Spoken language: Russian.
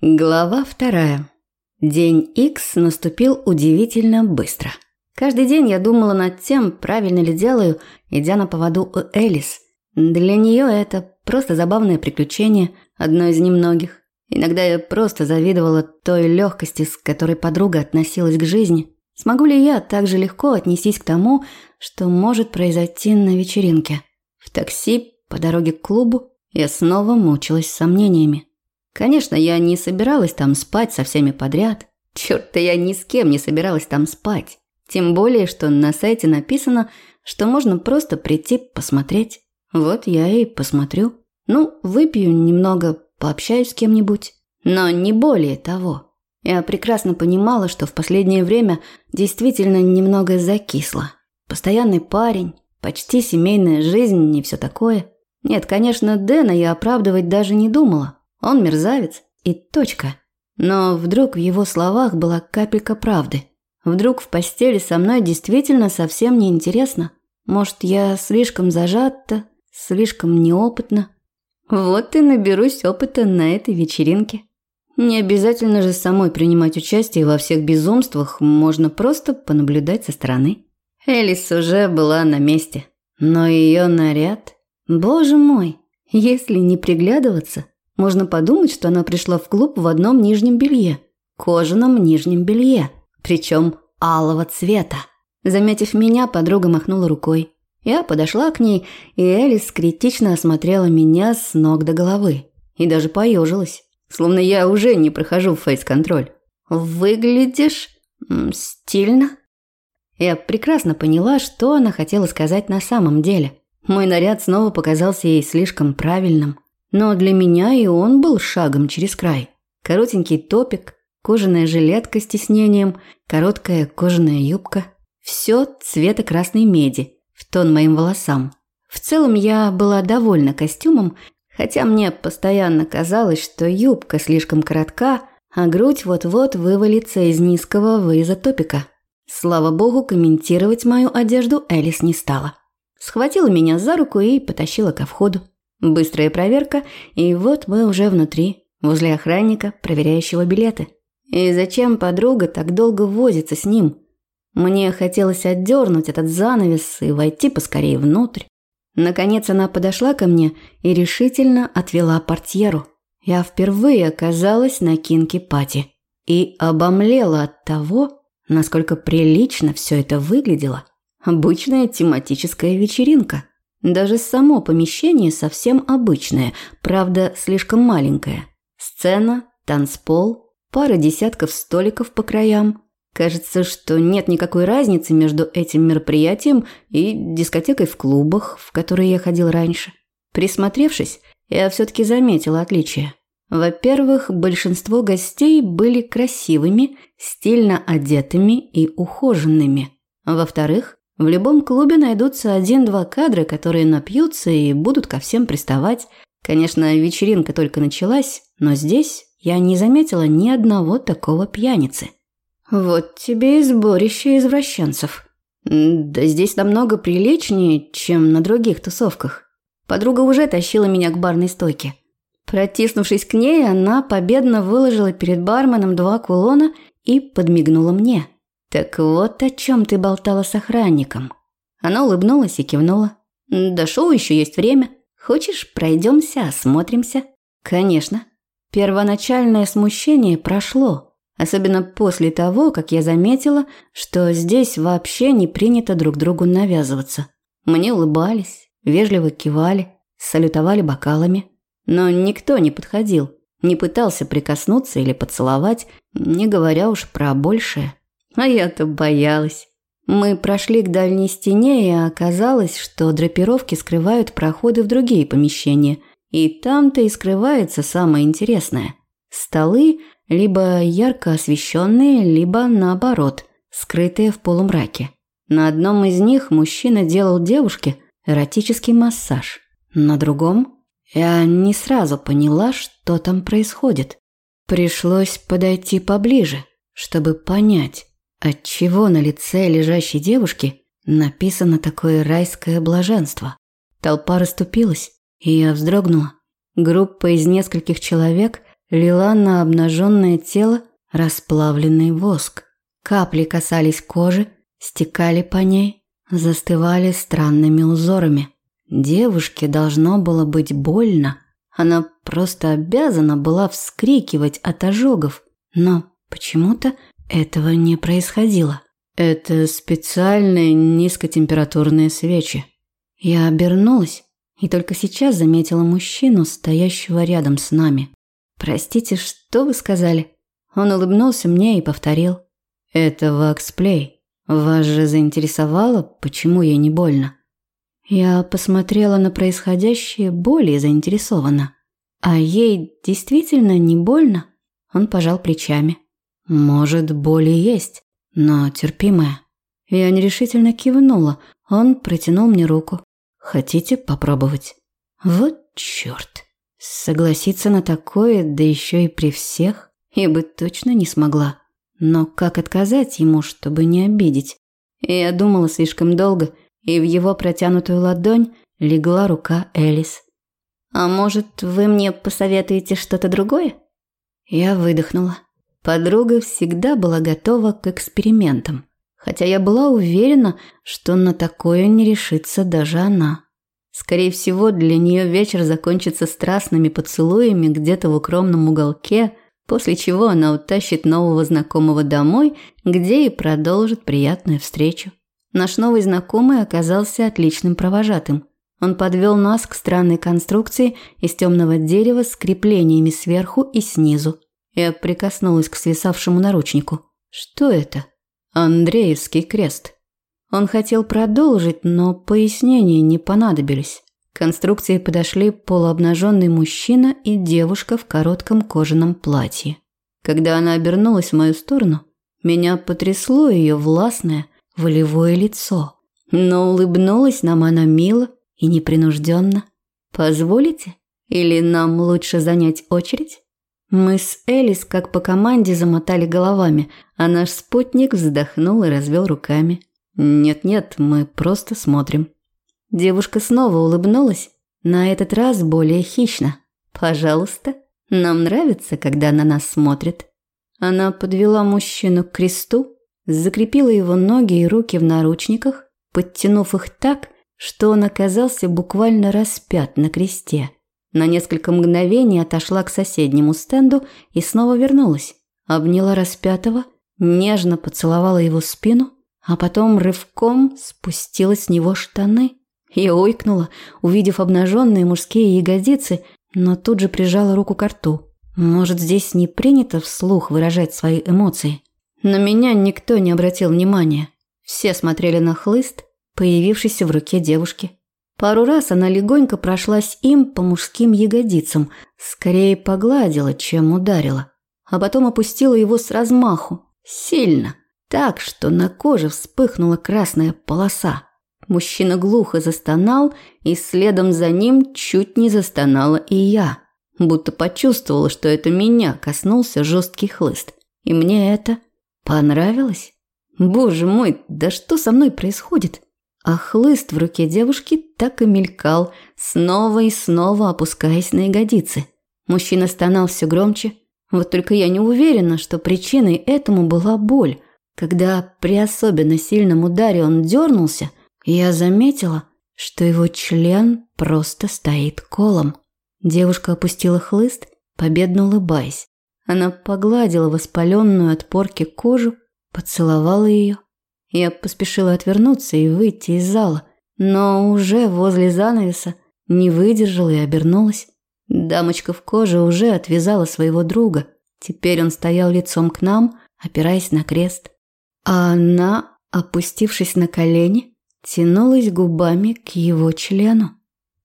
Глава вторая. День X наступил удивительно быстро. Каждый день я думала над тем, правильно ли делаю, идя на поводу у Элис. Для нее это просто забавное приключение, одно из немногих. Иногда я просто завидовала той легкости, с которой подруга относилась к жизни. Смогу ли я так же легко отнестись к тому, что может произойти на вечеринке? В такси по дороге к клубу я снова мучилась сомнениями. Конечно, я не собиралась там спать со всеми подряд. Черт-то я ни с кем не собиралась там спать. Тем более, что на сайте написано, что можно просто прийти посмотреть. Вот я и посмотрю. Ну, выпью немного, пообщаюсь с кем-нибудь. Но не более того. Я прекрасно понимала, что в последнее время действительно немного закисла. Постоянный парень, почти семейная жизнь и все такое. Нет, конечно, Дэна я оправдывать даже не думала. Он мерзавец и точка. Но вдруг в его словах была капелька правды. Вдруг в постели со мной действительно совсем не интересно. Может, я слишком зажата, слишком неопытна. Вот и наберусь опыта на этой вечеринке. Не обязательно же самой принимать участие во всех безумствах, можно просто понаблюдать со стороны. Элис уже была на месте, но ее наряд... Боже мой, если не приглядываться, можно подумать, что она пришла в клуб в одном нижнем белье. Кожаном нижнем белье. Причем алого цвета. Заметив меня, подруга махнула рукой. Я подошла к ней, и Элис критично осмотрела меня с ног до головы. И даже поежилась. Словно я уже не прохожу фейс-контроль. «Выглядишь... стильно?» Я прекрасно поняла, что она хотела сказать на самом деле. Мой наряд снова показался ей слишком правильным. Но для меня и он был шагом через край. Коротенький топик, кожаная жилетка с тиснением, короткая кожаная юбка. Все цвета красной меди, в тон моим волосам. В целом я была довольна костюмом, хотя мне постоянно казалось, что юбка слишком коротка, а грудь вот-вот вывалится из низкого выреза топика. Слава богу, комментировать мою одежду Элис не стала. Схватила меня за руку и потащила ко входу. Быстрая проверка, и вот мы уже внутри, возле охранника, проверяющего билеты. И зачем подруга так долго возится с ним? Мне хотелось отдернуть этот занавес и войти поскорее внутрь. Наконец она подошла ко мне и решительно отвела портьеру. Я впервые оказалась на кинке Пати и обомлела от того, насколько прилично все это выглядело. Обычная тематическая вечеринка. Даже само помещение совсем обычное, правда, слишком маленькое. Сцена, танцпол, пара десятков столиков по краям. Кажется, что нет никакой разницы между этим мероприятием и дискотекой в клубах, в которые я ходил раньше. Присмотревшись, я все-таки заметила отличия. Во-первых, большинство гостей были красивыми, стильно одетыми и ухоженными. Во-вторых, в любом клубе найдутся один-два кадра, которые напьются и будут ко всем приставать. Конечно, вечеринка только началась, но здесь я не заметила ни одного такого пьяницы. Вот тебе и сборище извращенцев. Да здесь намного приличнее, чем на других тусовках. Подруга уже тащила меня к барной стойке. Протиснувшись к ней, она победно выложила перед барменом два кулона и подмигнула мне. «Так вот о чем ты болтала с охранником». Она улыбнулась и кивнула. «До шоу еще есть время. Хочешь, пройдемся, осмотримся?» «Конечно». Первоначальное смущение прошло, особенно после того, как я заметила, что здесь вообще не принято друг другу навязываться. Мне улыбались, вежливо кивали, салютовали бокалами, но никто не подходил, не пытался прикоснуться или поцеловать, не говоря уж про большее. А я-то боялась. Мы прошли к дальней стене, и оказалось, что драпировки скрывают проходы в другие помещения. И там-то и скрывается самое интересное. Столы либо ярко освещенные, либо наоборот, скрытые в полумраке. На одном из них мужчина делал девушке эротический массаж. На другом я не сразу поняла, что там происходит. Пришлось подойти поближе, чтобы понять. Отчего на лице лежащей девушки написано такое райское блаженство? Толпа расступилась, и я вздрогнула. Группа из нескольких человек лила на обнаженное тело расплавленный воск. Капли касались кожи, стекали по ней, застывали странными узорами. Девушке должно было быть больно. Она просто обязана была вскрикивать от ожогов, но почему-то этого не происходило. Это специальные низкотемпературные свечи. Я обернулась и только сейчас заметила мужчину, стоящего рядом с нами. «Простите, что вы сказали?» Он улыбнулся мне и повторил. «Это ваксплей. Вас же заинтересовало, почему ей не больно?» Я посмотрела на происходящее более заинтересованно. «А ей действительно не больно?» Он пожал плечами. «Может, боль и есть, но терпимая». Я нерешительно кивнула. Он протянул мне руку. «Хотите попробовать?» «Вот чёрт!» Согласиться на такое, да еще и при всех, я бы точно не смогла. Но как отказать ему, чтобы не обидеть? Я думала слишком долго, и в его протянутую ладонь легла рука Элис. «А может, вы мне посоветуете что-то другое?» Я выдохнула. Подруга всегда была готова к экспериментам, хотя я была уверена, что на такое не решится даже она. Скорее всего, для нее вечер закончится страстными поцелуями где-то в укромном уголке, после чего она утащит нового знакомого домой, где и продолжит приятную встречу. Наш новый знакомый оказался отличным провожатым. Он подвел нас к странной конструкции из темного дерева с креплениями сверху и снизу. Я прикоснулась к свисавшему наручнику. Что это? Андреевский крест. Он хотел продолжить, но пояснения не понадобились. К конструкции подошли полуобнаженный мужчина и девушка в коротком кожаном платье. Когда она обернулась в мою сторону, меня потрясло ее властное, волевое лицо. Но улыбнулась нам она мило и непринужденно. «Позволите? Или нам лучше занять очередь?» Мы с Элис как по команде замотали головами, а наш спутник вздохнул и развел руками. «Нет-нет, мы просто смотрим». Девушка снова улыбнулась, на этот раз более хищно. «Пожалуйста, нам нравится, когда на нас смотрят». Она подвела мужчину к кресту, закрепила его ноги и руки в наручниках, подтянув их так, что он оказался буквально распят на кресте. На несколько мгновений отошла к соседнему стенду и снова вернулась. Обняла распятого, нежно поцеловала его спину, а потом рывком спустила с него штаны. Я ойкнула, увидев обнаженные мужские ягодицы, но тут же прижала руку к рту. Может, здесь не принято вслух выражать свои эмоции. На меня никто не обратил внимания. Все смотрели на хлыст, появившийся в руке девушки. Пару раз она легонько прошлась им по мужским ягодицам, скорее погладила, чем ударила. А потом опустила его с размаху. Сильно так, что на коже вспыхнула красная полоса. Мужчина глухо застонал, и следом за ним чуть не застонала и я, будто почувствовала, что это меня коснулся жесткий хлыст. И мне это понравилось. Боже мой, да что со мной происходит? А хлыст в руке девушки так и мелькал, снова и снова опускаясь на ягодицы. Мужчина стонал все громче. Вот только я не уверена, что причиной этому была боль. Когда при особенно сильном ударе он дернулся, я заметила, что его член просто стоит колом. Девушка опустила хлыст, победно улыбаясь. Она погладила воспаленную от порки кожу, поцеловала ее. Я поспешила отвернуться и выйти из зала, но уже возле занавеса не выдержала и обернулась. Дамочка в коже уже отвязала своего друга. Теперь он стоял лицом к нам, опираясь на крест а она, опустившись на колени, тянулась губами к его члену.